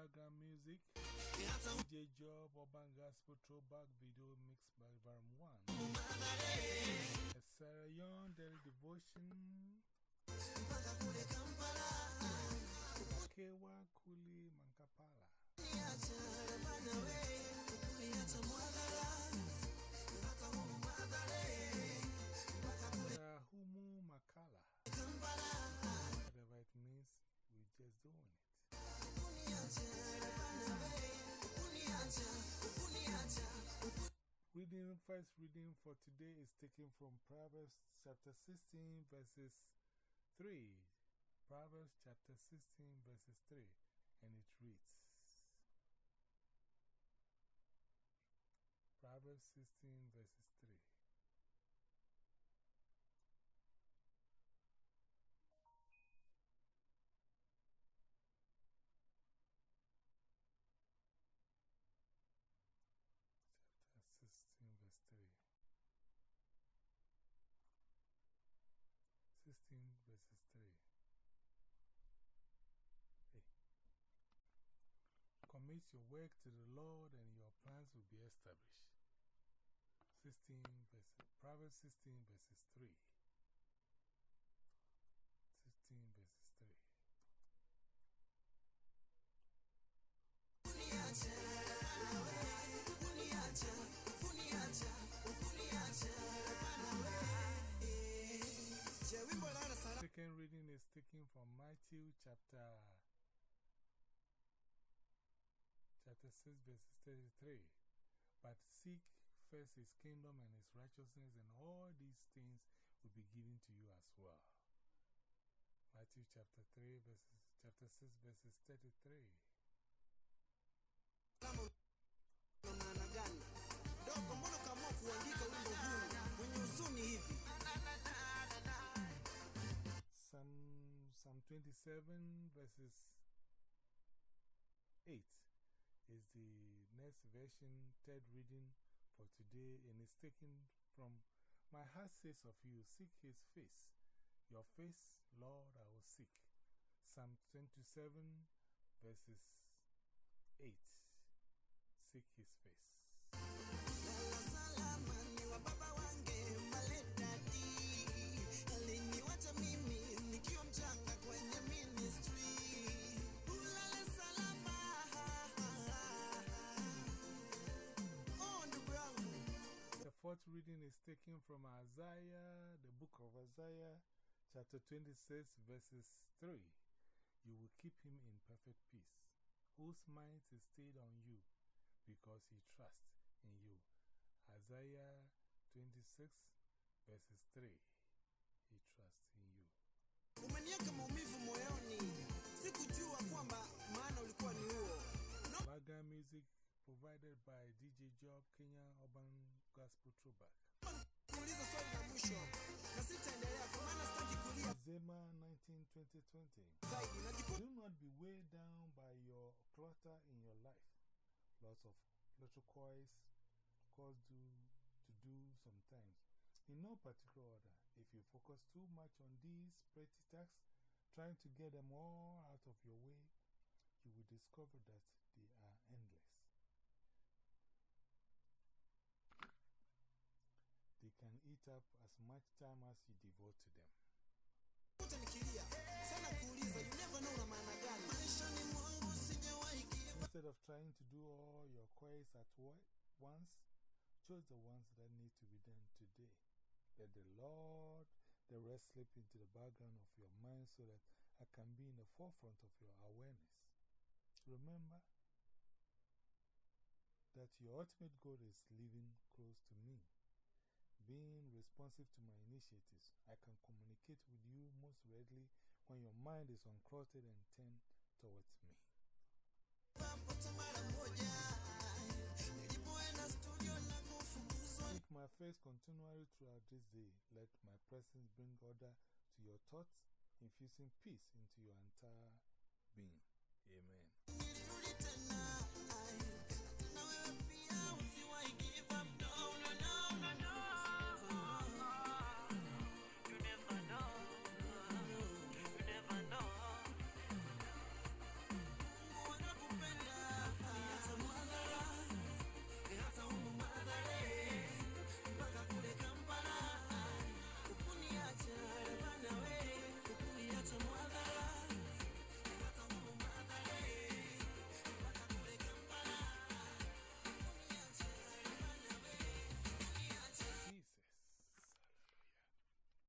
background music. Job Urban Gospel Throwback Video mixed by One. Sarah Young Daily Devotion. First reading for today is taken from Proverbs chapter 16, verses 3. Proverbs chapter 16, verses 3. And it reads Proverbs 16, verses 3. Verses 3. Hey. Commit your work to the Lord and your plans will be established. 16 verses, Proverbs 16 verses 3. Second reading is taken from Matthew chapter, chapter 6, verses 33. But seek first his kingdom and his righteousness, and all these things will be given to you as well. Matthew chapter 3, verses, chapter 6, verses 33. 27, verses 8 is the next version, third reading for today, and it's taken from My heart says of you, seek his face. Your face, Lord, I will seek. Psalm 27, verses 8. Seek his face. Reading is taken from Isaiah, the book of Isaiah, chapter 26, verses 3. You will keep him in perfect peace, whose mind is stayed on you, because he trusts in you. Isaiah 26, verses 3. He trusts in you. Umeniweka maumivu moyoni. Sikujua kwamba maana ulikuwa ni huo. Background music provided by DJ Job Kenya Urban Gospel Throwback. Kuuliza swali la mwisho na sitaendelea kwa maana sitaki kulia Zema 19 2020. Do not be weighed down by your clutter in your life. Lots of little coins, cause do, to do sometimes. In no particular order, if you focus too much on these petty tasks, trying to get them all out of your way, you will discover that they are endless. They can eat up as much time as you devote to them. Instead of trying to do all your queries at once, choose the ones that need to be done today. Let the Lord, the rest slip into the background of your mind so that I can be in the forefront of your awareness. Remember that your ultimate goal is living close to me. Being responsive to my initiatives, I can communicate with you most readily when your mind is uncluttered and turned towards me. Seek my face continually throughout this day. Let my presence bring order to your thoughts, infusing peace into your entire being. Amen.